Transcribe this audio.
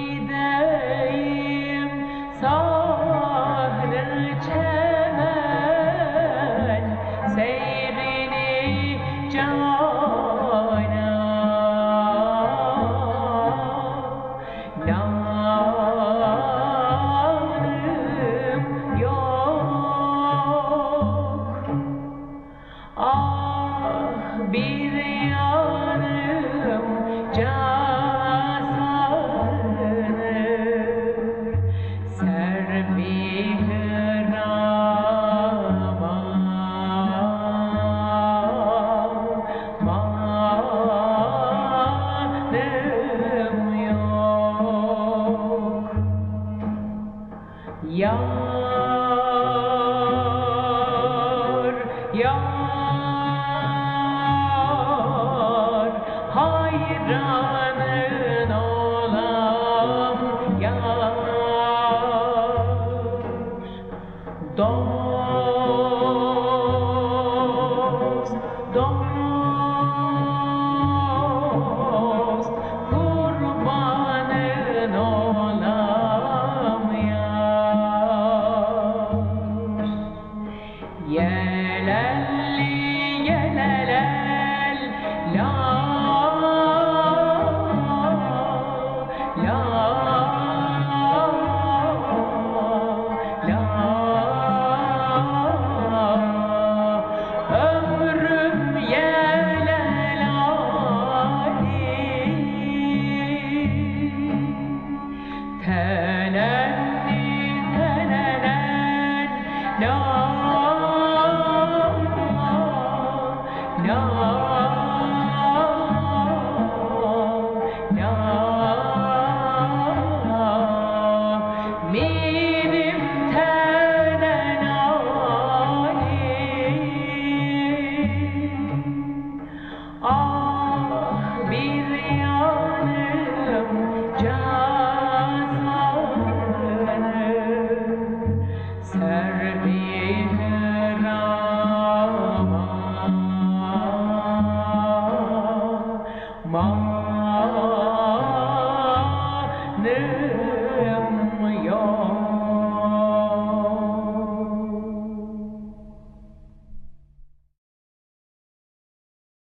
gideyim sahne çemen seyrini cana yarım yok. Ah bir yarım can Yar, yar, hayranın olam yar. Dost, dost. all